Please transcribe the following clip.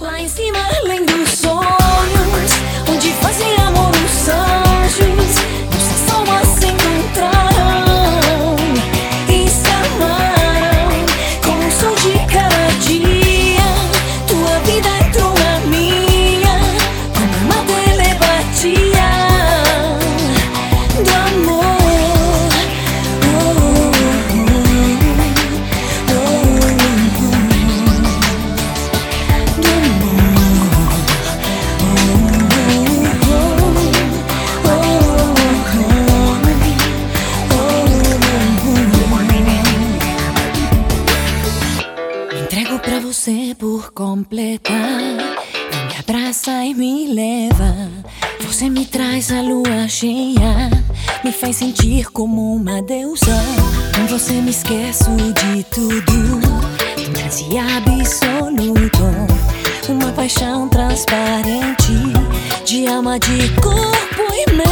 Lá em cima, além pra você por completa. Me abraça e me leva. Você me traz a lua cheia. Me faz sentir como uma deusa. Com você me esqueço de tudo. Transe absoluto. Uma paixão transparente. De alma, de corpo e mente.